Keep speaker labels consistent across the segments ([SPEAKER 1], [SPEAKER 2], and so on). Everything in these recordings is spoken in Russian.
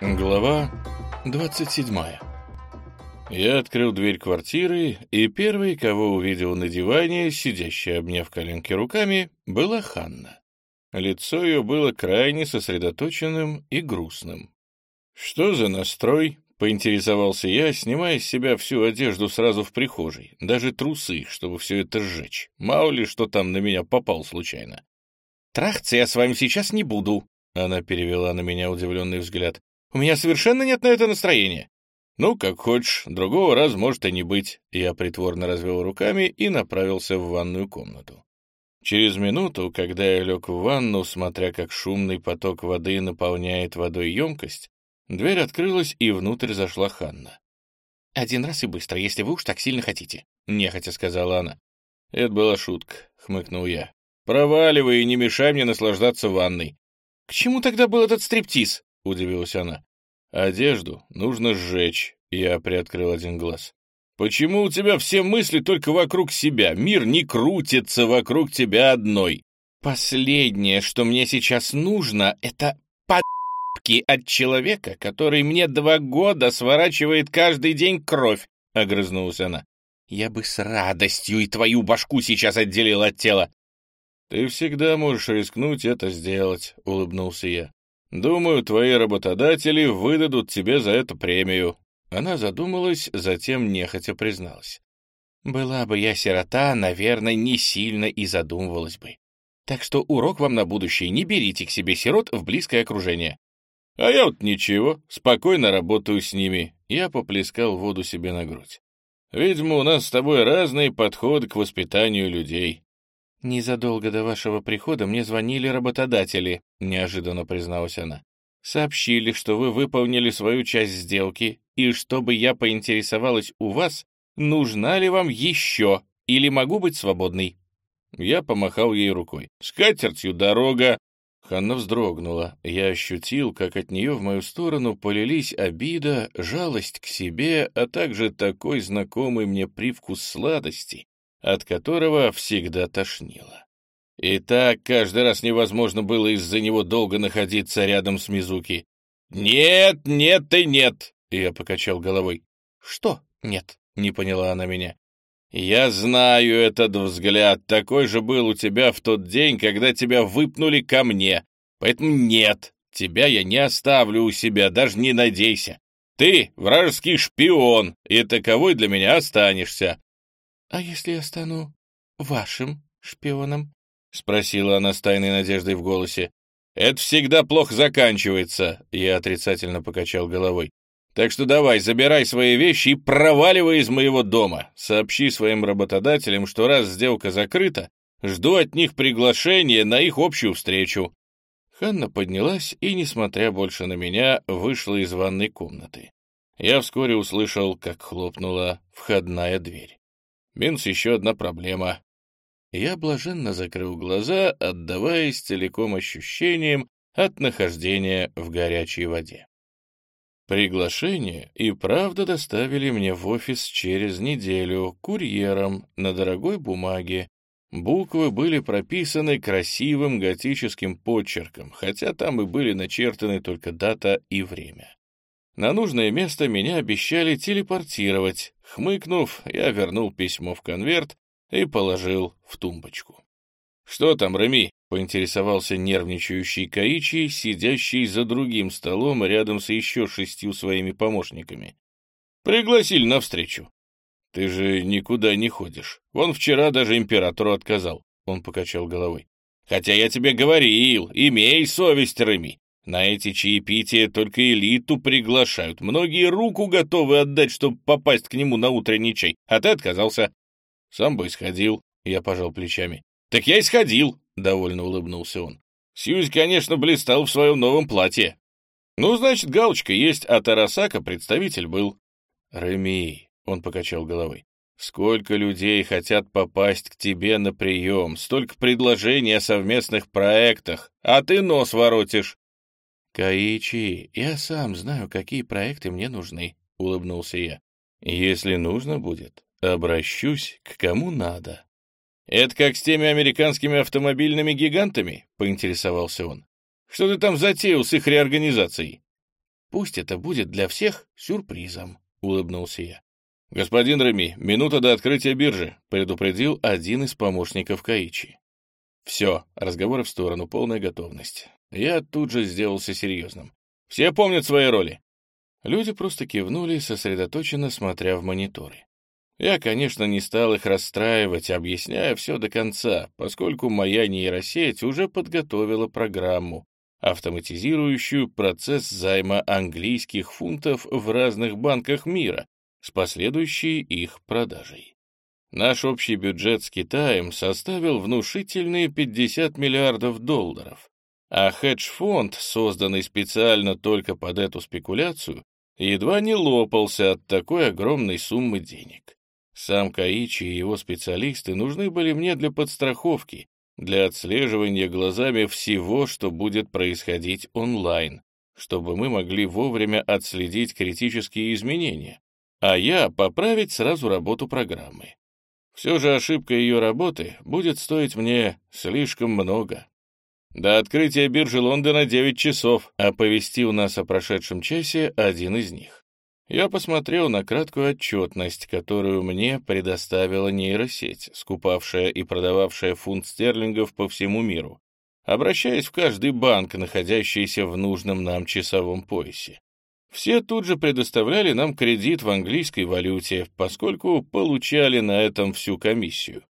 [SPEAKER 1] Глава 27 Я открыл дверь квартиры, и первой, кого увидел на диване, сидящая обняв коленки руками, была Ханна. Лицо ее было крайне сосредоточенным и грустным. «Что за настрой?» — поинтересовался я, снимая с себя всю одежду сразу в прихожей, даже трусы, чтобы все это сжечь. Мало ли, что там на меня попал случайно.
[SPEAKER 2] «Трахаться я с вами сейчас не буду», — она перевела на меня удивленный взгляд.
[SPEAKER 1] «У меня совершенно нет на это настроения». «Ну, как хочешь, другого раза может и не быть». Я притворно развел руками и направился в ванную комнату. Через минуту, когда я лег в ванну, смотря как шумный поток воды наполняет водой емкость, дверь открылась, и внутрь зашла Ханна.
[SPEAKER 2] «Один раз и быстро, если вы уж так сильно хотите», — нехотя сказала она.
[SPEAKER 1] «Это была шутка», — хмыкнул я. «Проваливай и не мешай мне наслаждаться ванной».
[SPEAKER 2] «К чему тогда был этот стриптиз?» — удивилась она.
[SPEAKER 1] «Одежду нужно сжечь», — я приоткрыл один глаз. Почему у тебя все мысли только вокруг себя? Мир не крутится вокруг тебя одной.
[SPEAKER 2] Последнее, что мне сейчас нужно, это подпки от человека, который мне два года сворачивает каждый день кровь, — огрызнулась она. Я бы с радостью и твою башку сейчас отделил от тела.
[SPEAKER 1] Ты всегда можешь рискнуть это сделать, — улыбнулся я. Думаю, твои работодатели выдадут тебе за это премию. Она задумалась, затем нехотя призналась.
[SPEAKER 2] «Была бы я сирота, наверное, не сильно и задумывалась бы. Так что урок вам на будущее, не берите к себе сирот в близкое окружение».
[SPEAKER 1] «А я вот ничего, спокойно работаю с ними». Я поплескал воду себе на грудь. «Видимо, у нас с тобой разные подходы к воспитанию людей».
[SPEAKER 2] «Незадолго до вашего прихода мне звонили работодатели», — неожиданно призналась она. «Сообщили, что вы выполнили свою часть сделки и чтобы я поинтересовалась у вас, нужна ли вам еще, или могу быть свободной».
[SPEAKER 1] Я помахал ей рукой. «С катертью дорога!» Ханна вздрогнула. Я ощутил, как от нее в мою сторону полились обида, жалость к себе, а также такой знакомый мне привкус сладости, от которого всегда тошнило. И так каждый раз невозможно было из-за него долго находиться рядом с Мизуки. «Нет, нет и нет!» Я покачал головой.
[SPEAKER 2] «Что нет?» — не поняла она меня.
[SPEAKER 1] «Я знаю этот взгляд. Такой же был у тебя в тот день, когда тебя выпнули ко мне. Поэтому нет, тебя я не оставлю у себя, даже не надейся. Ты вражеский шпион, и таковой для меня останешься».
[SPEAKER 2] «А если я стану вашим шпионом?»
[SPEAKER 1] — спросила она с тайной надеждой в голосе. «Это всегда плохо заканчивается», — я отрицательно покачал головой. Так что давай, забирай свои вещи и проваливай из моего дома. Сообщи своим работодателям, что раз сделка закрыта, жду от них приглашения на их общую встречу». Ханна поднялась и, несмотря больше на меня, вышла из ванной комнаты. Я вскоре услышал, как хлопнула входная дверь. Минус еще одна проблема. Я блаженно закрыл глаза, отдаваясь целиком ощущениям от нахождения в горячей воде. Приглашение и правда доставили мне в офис через неделю курьером на дорогой бумаге. Буквы были прописаны красивым готическим почерком, хотя там и были начертаны только дата и время. На нужное место меня обещали телепортировать. Хмыкнув, я вернул письмо в конверт и положил в тумбочку. «Что там, Реми?» — поинтересовался нервничающий Каичи, сидящий за другим столом рядом с еще шестью своими помощниками. «Пригласили на встречу. Ты же никуда не ходишь. Вон вчера даже императору отказал». Он покачал головой. «Хотя я тебе говорил, имей совесть, Реми. На эти чаепития только элиту приглашают. Многие руку готовы отдать, чтобы попасть к нему на утренний чай, а ты отказался». «Сам бы сходил», — я пожал плечами. «Так я и сходил», — довольно улыбнулся он. Сьюзи, конечно, блистал в своем новом платье. «Ну, значит, галочка есть, а Тарасака представитель был». «Реми», — он покачал головой, — «сколько людей хотят попасть к тебе на прием, столько предложений о совместных проектах, а ты нос воротишь». «Каичи, я сам знаю, какие проекты мне нужны», — улыбнулся я. «Если нужно будет, обращусь к кому надо». «Это как с теми американскими автомобильными гигантами?» — поинтересовался он. «Что ты там затеял с их реорганизацией?»
[SPEAKER 2] Пусть это будет для всех сюрпризом», — улыбнулся я.
[SPEAKER 1] «Господин Реми, минута до открытия биржи», — предупредил один из помощников Каичи. Все, разговоры в сторону, полная готовность. Я тут же сделался серьезным. «Все помнят свои роли?» Люди просто кивнули, сосредоточенно смотря в мониторы. Я, конечно, не стал их расстраивать, объясняя все до конца, поскольку моя нейросеть уже подготовила программу, автоматизирующую процесс займа английских фунтов в разных банках мира с последующей их продажей. Наш общий бюджет с Китаем составил внушительные 50 миллиардов долларов, а хедж-фонд, созданный специально только под эту спекуляцию, едва не лопался от такой огромной суммы денег. Сам Каичи и его специалисты нужны были мне для подстраховки, для отслеживания глазами всего, что будет происходить онлайн, чтобы мы могли вовремя отследить критические изменения, а я поправить сразу работу программы. Все же ошибка ее работы будет стоить мне слишком много. До открытия биржи Лондона 9 часов, оповестил нас о прошедшем часе один из них. Я посмотрел на краткую отчетность, которую мне предоставила нейросеть, скупавшая и продававшая фунт стерлингов по всему миру, обращаясь в каждый банк, находящийся в нужном нам часовом поясе. Все тут же предоставляли нам кредит в английской валюте, поскольку получали на этом всю комиссию.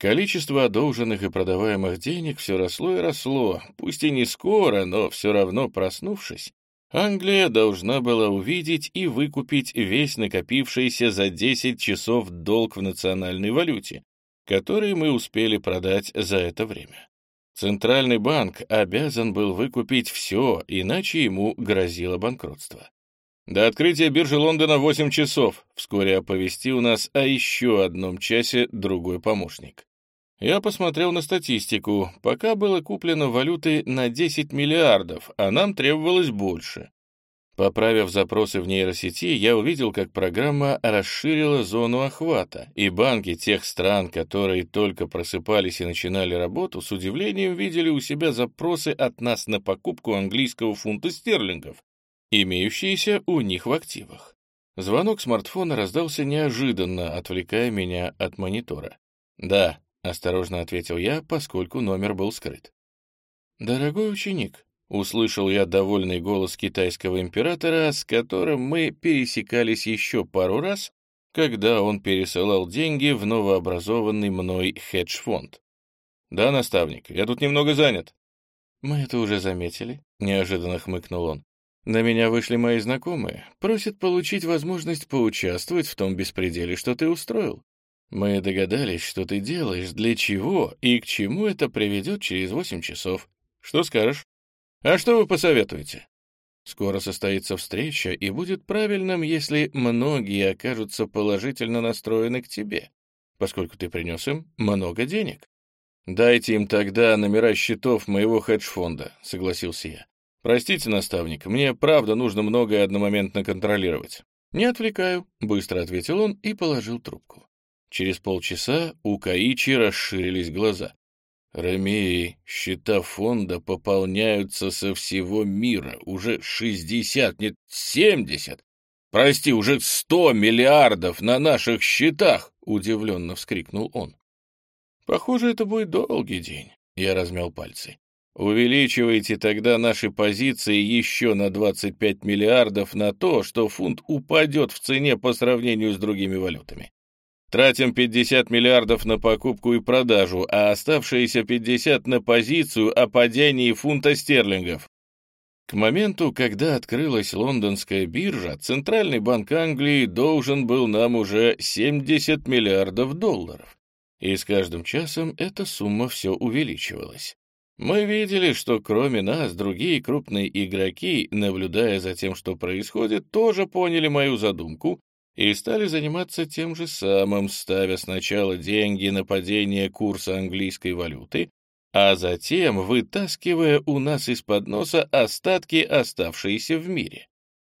[SPEAKER 1] Количество одолженных и продаваемых денег все росло и росло, пусть и не скоро, но все равно проснувшись, Англия должна была увидеть и выкупить весь накопившийся за 10 часов долг в национальной валюте, который мы успели продать за это время. Центральный банк обязан был выкупить все, иначе ему грозило банкротство. До открытия биржи Лондона 8 часов, вскоре оповестил нас о еще одном часе другой помощник. Я посмотрел на статистику. Пока было куплено валюты на 10 миллиардов, а нам требовалось больше. Поправив запросы в нейросети, я увидел, как программа расширила зону охвата, и банки тех стран, которые только просыпались и начинали работу, с удивлением видели у себя запросы от нас на покупку английского фунта стерлингов, имеющиеся у них в активах. Звонок смартфона раздался неожиданно, отвлекая меня от монитора. «Да», — осторожно ответил я, поскольку номер был скрыт. «Дорогой ученик», — услышал я довольный голос китайского императора, с которым мы пересекались еще пару раз, когда он пересылал деньги в новообразованный мной хедж-фонд. «Да, наставник, я тут немного занят». «Мы это уже заметили», — неожиданно хмыкнул он. «На меня вышли мои знакомые, просят получить возможность поучаствовать в том беспределе, что ты устроил. Мы догадались, что ты делаешь, для чего и к чему это приведет через восемь часов. Что скажешь? А что вы посоветуете? Скоро состоится встреча, и будет правильным, если многие окажутся положительно настроены к тебе, поскольку ты принес им много денег. Дайте им тогда номера счетов моего хедж-фонда, согласился я. Простите, наставник, мне правда нужно многое одномоментно контролировать. Не отвлекаю, быстро ответил он и положил трубку. Через полчаса у Каичи расширились глаза. «Ромеи, счета фонда пополняются со всего мира. Уже шестьдесят, нет, семьдесят. Прости, уже сто миллиардов на наших счетах!» — удивленно вскрикнул он. «Похоже, это будет долгий день», — я размял пальцы. «Увеличивайте тогда наши позиции еще на 25 миллиардов на то, что фунт упадет в цене по сравнению с другими валютами. Тратим 50 миллиардов на покупку и продажу, а оставшиеся 50 на позицию о падении фунта стерлингов. К моменту, когда открылась лондонская биржа, Центральный банк Англии должен был нам уже 70 миллиардов долларов. И с каждым часом эта сумма все увеличивалась. Мы видели, что кроме нас другие крупные игроки, наблюдая за тем, что происходит, тоже поняли мою задумку и стали заниматься тем же самым, ставя сначала деньги на падение курса английской валюты, а затем вытаскивая у нас из-под носа остатки, оставшиеся в мире.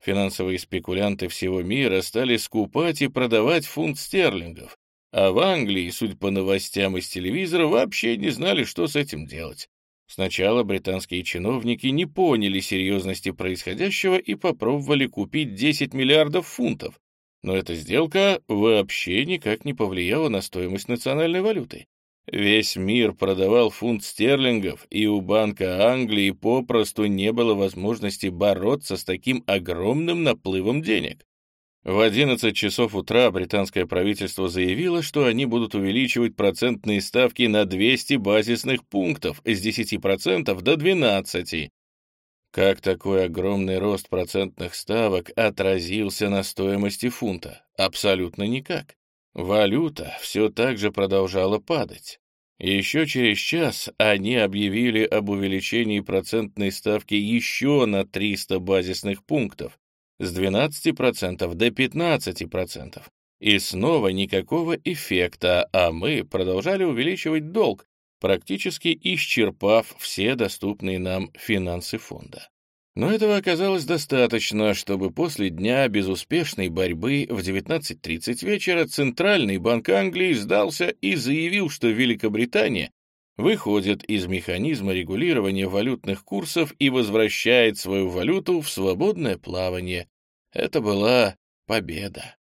[SPEAKER 1] Финансовые спекулянты всего мира стали скупать и продавать фунт стерлингов, а в Англии, судя по новостям из телевизора, вообще не знали, что с этим делать. Сначала британские чиновники не поняли серьезности происходящего и попробовали купить 10 миллиардов фунтов, но эта сделка вообще никак не повлияла на стоимость национальной валюты. Весь мир продавал фунт стерлингов, и у Банка Англии попросту не было возможности бороться с таким огромным наплывом денег. В 11 часов утра британское правительство заявило, что они будут увеличивать процентные ставки на 200 базисных пунктов с 10% до 12%. Как такой огромный рост процентных ставок отразился на стоимости фунта? Абсолютно никак. Валюта все так же продолжала падать. Еще через час они объявили об увеличении процентной ставки еще на 300 базисных пунктов, с 12% до 15%. И снова никакого эффекта, а мы продолжали увеличивать долг, практически исчерпав все доступные нам финансы фонда. Но этого оказалось достаточно, чтобы после дня безуспешной борьбы в 19.30 вечера Центральный банк Англии сдался и заявил, что Великобритания выходит из механизма регулирования валютных курсов и возвращает свою валюту в свободное плавание. Это была победа.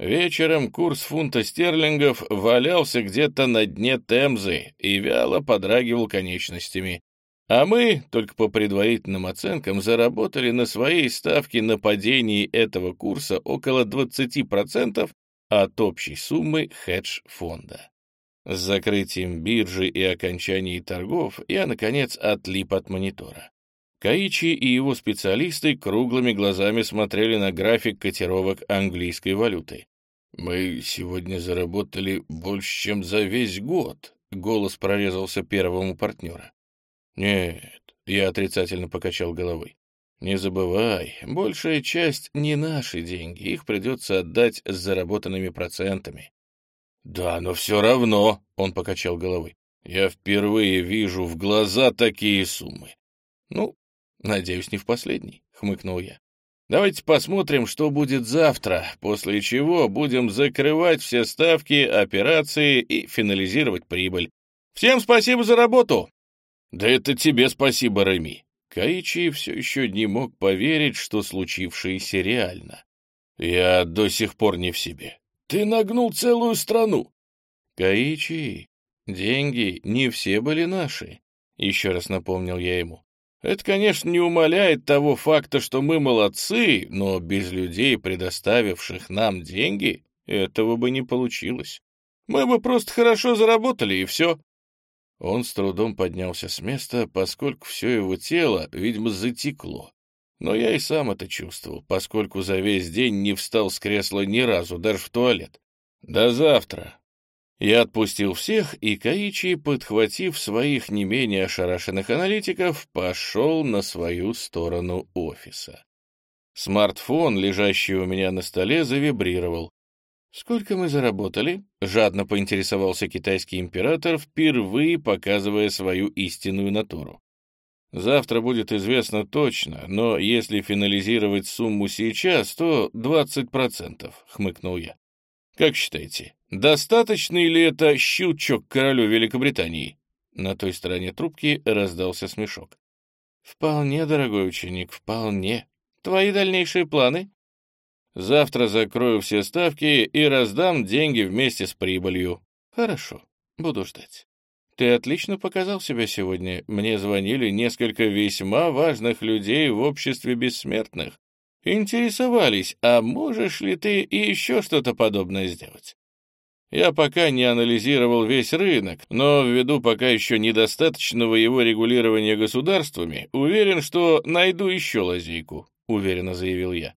[SPEAKER 1] Вечером курс фунта стерлингов валялся где-то на дне Темзы и вяло подрагивал конечностями. А мы, только по предварительным оценкам, заработали на своей ставке на падении этого курса около 20% от общей суммы хедж-фонда. С закрытием биржи и окончанием торгов я, наконец, отлип от монитора. Каичи и его специалисты круглыми глазами смотрели на график котировок английской валюты. «Мы сегодня заработали больше, чем за весь год», — голос прорезался первому партнера. «Нет», — я отрицательно покачал головой. «Не забывай, большая часть не наши деньги, их придется отдать с заработанными процентами». «Да, но все равно», — он покачал головой. «Я впервые вижу в глаза такие суммы». «Ну, надеюсь, не в последний», — хмыкнул я. «Давайте посмотрим, что будет завтра, после чего будем закрывать все ставки, операции и финализировать прибыль. Всем спасибо за работу!» «Да это тебе спасибо, Реми». Каичи все еще не мог поверить, что случившееся реально. «Я до сих пор не в себе. Ты нагнул целую страну!» «Каичи, деньги не все были наши», — еще раз напомнил я ему. «Это, конечно, не умаляет того факта, что мы молодцы, но без людей, предоставивших нам деньги, этого бы не получилось. Мы бы просто хорошо заработали, и все. Он с трудом поднялся с места, поскольку все его тело, видимо, затекло. Но я и сам это чувствовал, поскольку за весь день не встал с кресла ни разу, даже в туалет. «До завтра!» Я отпустил всех, и Каичи, подхватив своих не менее ошарашенных аналитиков, пошел на свою сторону офиса. Смартфон, лежащий у меня на столе, завибрировал. «Сколько мы заработали?» — жадно поинтересовался китайский император, впервые показывая свою истинную натуру. «Завтра будет известно точно, но если финализировать сумму сейчас, то 20%, — хмыкнул я. «Как считаете, достаточный ли это щелчок королю Великобритании?» На той стороне трубки раздался смешок. «Вполне, дорогой ученик, вполне. Твои дальнейшие планы?» Завтра закрою все ставки и раздам деньги вместе с прибылью. Хорошо, буду ждать. Ты отлично показал себя сегодня. Мне звонили несколько весьма важных людей в обществе бессмертных. Интересовались, а можешь ли ты и еще что-то подобное сделать? Я пока не анализировал весь рынок, но ввиду пока еще недостаточного его регулирования государствами, уверен, что найду еще лазейку, уверенно заявил я.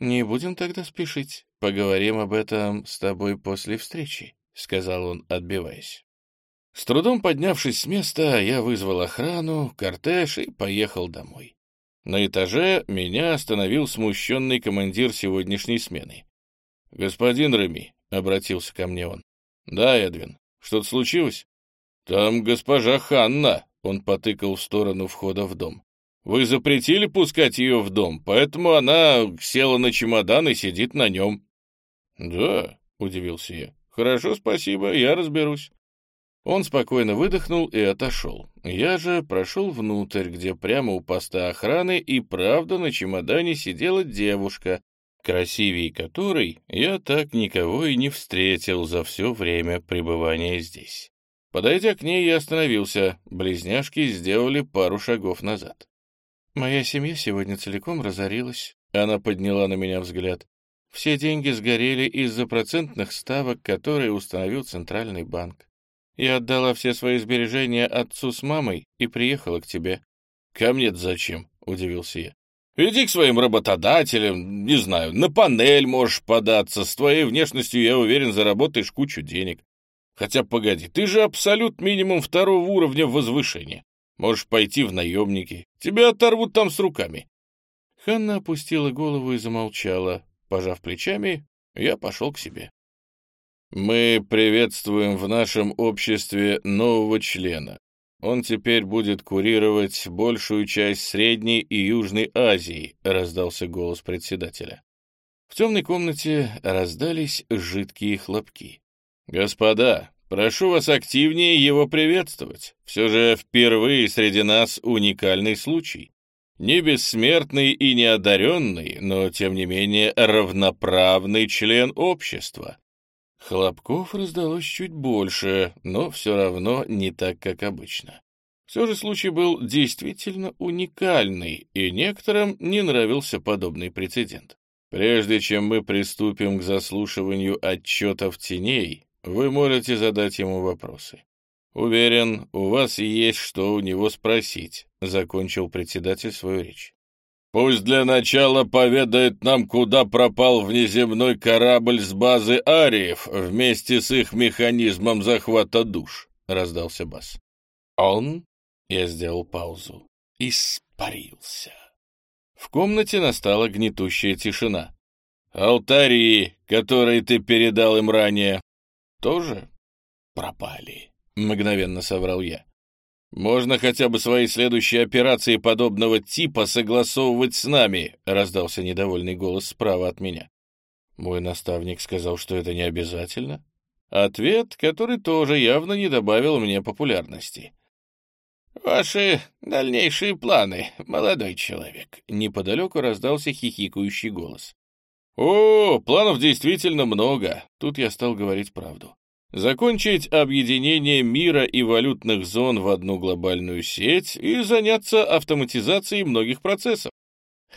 [SPEAKER 1] «Не будем тогда спешить. Поговорим об этом с тобой после встречи», — сказал он, отбиваясь. С трудом поднявшись с места, я вызвал охрану, кортеж и поехал домой. На этаже меня остановил смущенный командир сегодняшней смены. «Господин Реми», — обратился ко мне он. «Да, Эдвин. Что-то случилось?» «Там госпожа Ханна», — он потыкал в сторону входа в дом. Вы запретили пускать ее в дом, поэтому она села на чемодан и сидит на нем». «Да», — удивился я. «Хорошо, спасибо, я разберусь». Он спокойно выдохнул и отошел. Я же прошел внутрь, где прямо у поста охраны и правда на чемодане сидела девушка, красивее которой я так никого и не встретил за все время пребывания здесь. Подойдя к ней, я остановился. Близняшки сделали пару шагов назад. «Моя семья сегодня целиком разорилась». Она подняла на меня взгляд. «Все деньги сгорели из-за процентных ставок, которые установил Центральный банк. Я отдала все свои сбережения отцу с мамой и приехала к тебе».
[SPEAKER 2] «Ко мне зачем?» — удивился я. «Иди к своим работодателям, не знаю, на панель можешь податься. С твоей внешностью, я уверен, заработаешь кучу денег. Хотя, погоди, ты же абсолют минимум второго уровня возвышения. Можешь пойти в наемники. Тебя оторвут там с руками».
[SPEAKER 1] Ханна опустила голову и замолчала. Пожав плечами, я пошел к себе.
[SPEAKER 2] «Мы приветствуем в нашем обществе нового члена. Он теперь будет курировать большую часть Средней и Южной Азии», — раздался голос председателя.
[SPEAKER 1] В темной комнате раздались жидкие хлопки.
[SPEAKER 2] «Господа, прошу вас активнее его приветствовать. Все же впервые среди нас уникальный случай. Не бессмертный и не одаренный, но, тем не менее, равноправный член общества».
[SPEAKER 1] Хлопков раздалось чуть больше, но все равно не так, как обычно. Все же случай был действительно уникальный, и некоторым не нравился подобный прецедент.
[SPEAKER 2] Прежде чем мы приступим к заслушиванию отчетов теней, вы можете задать ему вопросы. Уверен, у вас есть что у него спросить, — закончил председатель свою речь. Пусть для начала поведает нам, куда пропал внеземной корабль с базы Ариев вместе с их механизмом захвата душ, — раздался бас.
[SPEAKER 1] Он, я сделал паузу, испарился. В комнате настала гнетущая тишина.
[SPEAKER 2] «Алтари, которые ты передал им ранее,
[SPEAKER 1] тоже пропали», — мгновенно соврал я.
[SPEAKER 2] «Можно хотя бы свои следующие операции подобного типа согласовывать с нами», — раздался недовольный голос справа от меня.
[SPEAKER 1] Мой наставник сказал, что это не обязательно. Ответ, который тоже явно не добавил мне популярности.
[SPEAKER 3] «Ваши дальнейшие планы, молодой человек», —
[SPEAKER 1] неподалеку раздался хихикающий голос.
[SPEAKER 2] О, планов действительно много. Тут я стал говорить правду. Закончить объединение мира и валютных зон в одну глобальную сеть и заняться автоматизацией многих процессов.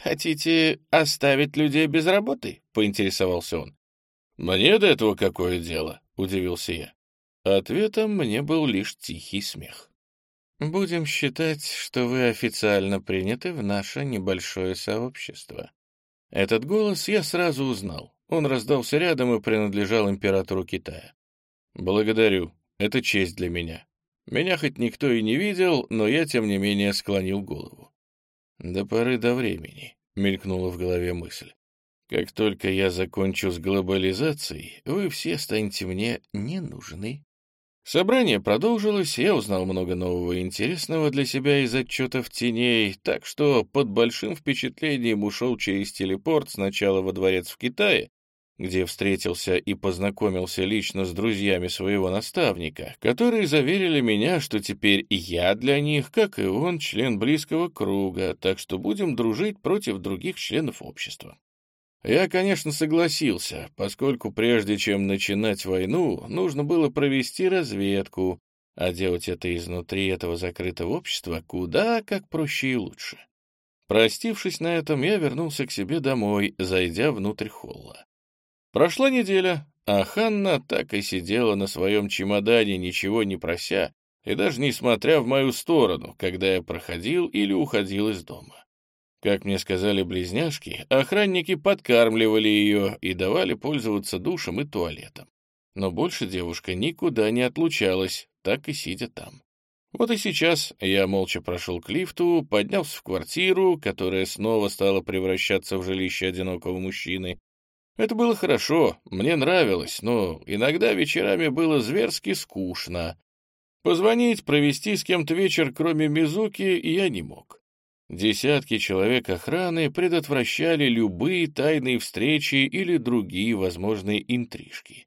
[SPEAKER 3] «Хотите оставить людей без работы?» — поинтересовался он.
[SPEAKER 2] «Мне до этого какое дело?» — удивился я.
[SPEAKER 1] Ответом мне был лишь тихий смех. «Будем считать, что вы официально приняты в наше небольшое сообщество. Этот голос я сразу узнал. Он раздался рядом и принадлежал императору Китая. «Благодарю. Это честь для меня. Меня хоть никто и не видел, но я, тем не менее, склонил голову. До поры до времени», — мелькнула в голове мысль. «Как только я закончу с глобализацией, вы все станете мне не нужны». Собрание продолжилось, я узнал много нового и интересного для себя из отчетов теней, так что под большим впечатлением ушел через телепорт сначала во дворец в Китае, где встретился и познакомился лично с друзьями своего наставника, которые заверили меня, что теперь я для них, как и он, член близкого круга, так что будем дружить против других членов общества. Я, конечно, согласился, поскольку прежде чем начинать войну, нужно было провести разведку, а делать это изнутри этого закрытого общества куда как проще и лучше. Простившись на этом, я вернулся к себе домой, зайдя внутрь холла. Прошла неделя, а Ханна так и сидела на своем чемодане, ничего не прося, и даже не смотря в мою сторону, когда я проходил или уходил из дома. Как мне сказали близняшки, охранники подкармливали ее и давали пользоваться душем и туалетом. Но больше девушка никуда не отлучалась, так и сидя там. Вот и сейчас я молча прошел к лифту, поднялся в квартиру, которая снова стала превращаться в жилище одинокого мужчины. Это было хорошо, мне нравилось, но иногда вечерами было зверски скучно. Позвонить, провести с кем-то вечер, кроме Мизуки, я не мог. Десятки человек охраны предотвращали любые тайные встречи или другие возможные интрижки.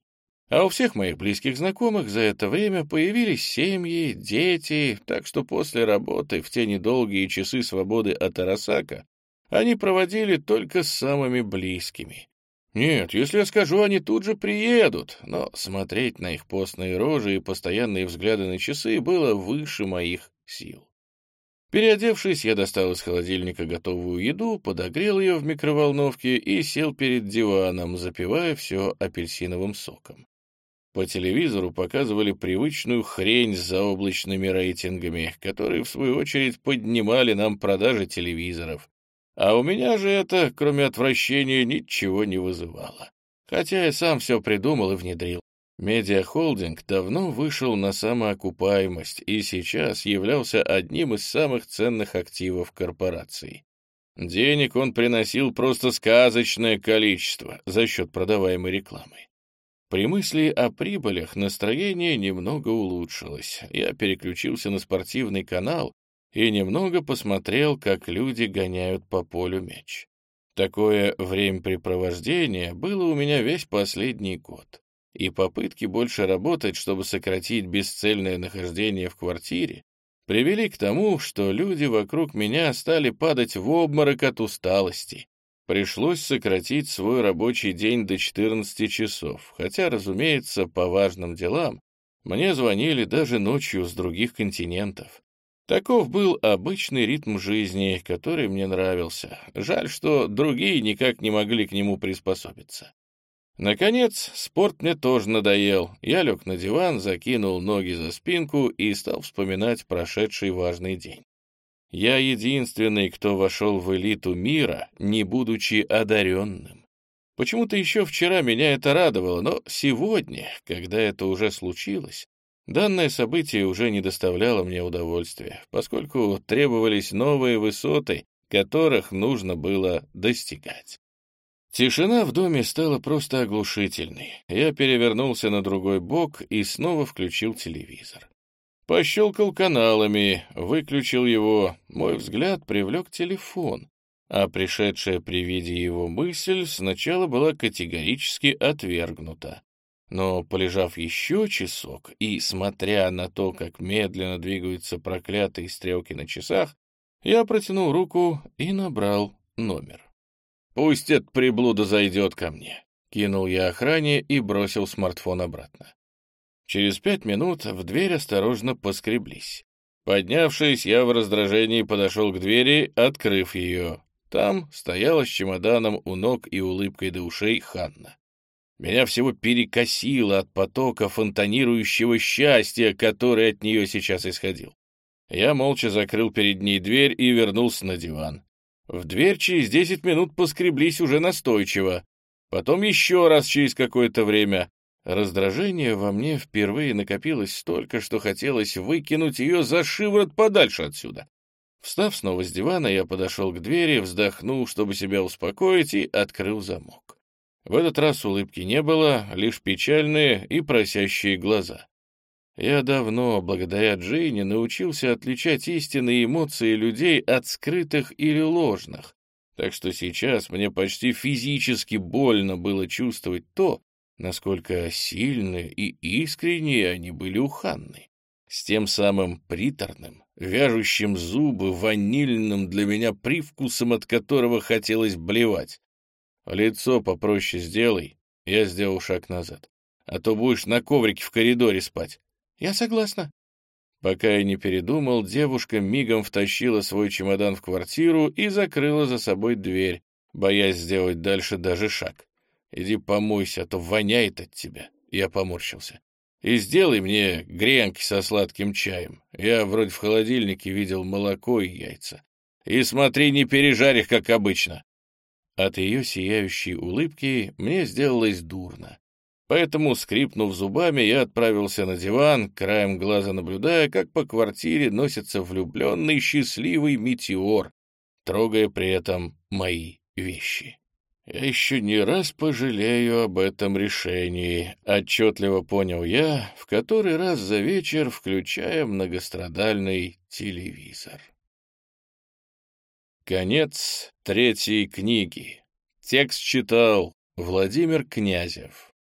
[SPEAKER 1] А у всех моих близких знакомых за это время появились семьи, дети, так что после работы в те недолгие часы свободы от Арасака они проводили только с самыми близкими. Нет, если я скажу, они тут же приедут, но смотреть на их постные рожи и постоянные взгляды на часы было выше моих сил. Переодевшись, я достал из холодильника готовую еду, подогрел ее в микроволновке и сел перед диваном, запивая все апельсиновым соком. По телевизору показывали привычную хрень с заоблачными рейтингами, которые, в свою очередь, поднимали нам продажи телевизоров. А у меня же это, кроме отвращения, ничего не вызывало. Хотя я сам все придумал и внедрил. Медиахолдинг давно вышел на самоокупаемость и сейчас являлся одним из самых ценных активов корпорации. Денег он приносил просто сказочное количество за счет продаваемой рекламы. При мысли о прибылях настроение немного улучшилось. Я переключился на спортивный канал и немного посмотрел, как люди гоняют по полю мяч. Такое времяпрепровождение было у меня весь последний год, и попытки больше работать, чтобы сократить бесцельное нахождение в квартире, привели к тому, что люди вокруг меня стали падать в обморок от усталости, Пришлось сократить свой рабочий день до 14 часов, хотя, разумеется, по важным делам мне звонили даже ночью с других континентов. Таков был обычный ритм жизни, который мне нравился. Жаль, что другие никак не могли к нему приспособиться. Наконец, спорт мне тоже надоел. Я лег на диван, закинул ноги за спинку и стал вспоминать прошедший важный день. Я единственный, кто вошел в элиту мира, не будучи одаренным. Почему-то еще вчера меня это радовало, но сегодня, когда это уже случилось, данное событие уже не доставляло мне удовольствия, поскольку требовались новые высоты, которых нужно было достигать. Тишина в доме стала просто оглушительной. Я перевернулся на другой бок и снова включил телевизор. Пощелкал каналами, выключил его. Мой взгляд привлек телефон, а пришедшая при виде его мысль сначала была категорически отвергнута. Но, полежав еще часок и смотря на то, как медленно двигаются проклятые стрелки на часах, я протянул руку и набрал номер. «Пусть этот приблуда зайдет ко мне», — кинул я охране и бросил смартфон обратно. Через пять минут в дверь осторожно поскреблись. Поднявшись, я в раздражении подошел к двери, открыв ее. Там стояла с чемоданом у ног и улыбкой до ушей Ханна. Меня всего перекосило от потока фонтанирующего счастья, который от нее сейчас исходил. Я молча закрыл перед ней дверь и вернулся на диван. В дверь через десять минут поскреблись уже настойчиво. Потом еще раз через какое-то время. Раздражение во мне впервые накопилось столько, что хотелось выкинуть ее за шиворот подальше отсюда. Встав снова с дивана, я подошел к двери, вздохнул, чтобы себя успокоить, и открыл замок. В этот раз улыбки не было, лишь печальные и просящие глаза. Я давно, благодаря Джейне, научился отличать истинные эмоции людей от скрытых или ложных, так что сейчас мне почти физически больно было чувствовать то, насколько сильны и искренние они были у Ханны. С тем самым приторным, вяжущим зубы, ванильным для меня привкусом, от которого хотелось блевать. Лицо попроще сделай. Я сделал шаг назад. А то будешь на коврике в коридоре спать. Я согласна. Пока я не передумал, девушка мигом втащила свой чемодан в квартиру и закрыла за собой дверь, боясь сделать дальше даже шаг. Иди помойся, а то воняет от тебя. Я поморщился. И сделай мне гренки со сладким чаем. Я вроде в холодильнике видел молоко и яйца. И смотри, не пережарь их, как обычно. От ее сияющей улыбки мне сделалось дурно. Поэтому, скрипнув зубами, я отправился на диван, краем глаза наблюдая, как по квартире носится влюбленный счастливый метеор, трогая при этом мои вещи. Я еще не раз пожалею об этом решении, отчетливо понял я, в который раз за вечер включая многострадальный телевизор. Конец третьей книги. Текст читал Владимир Князев.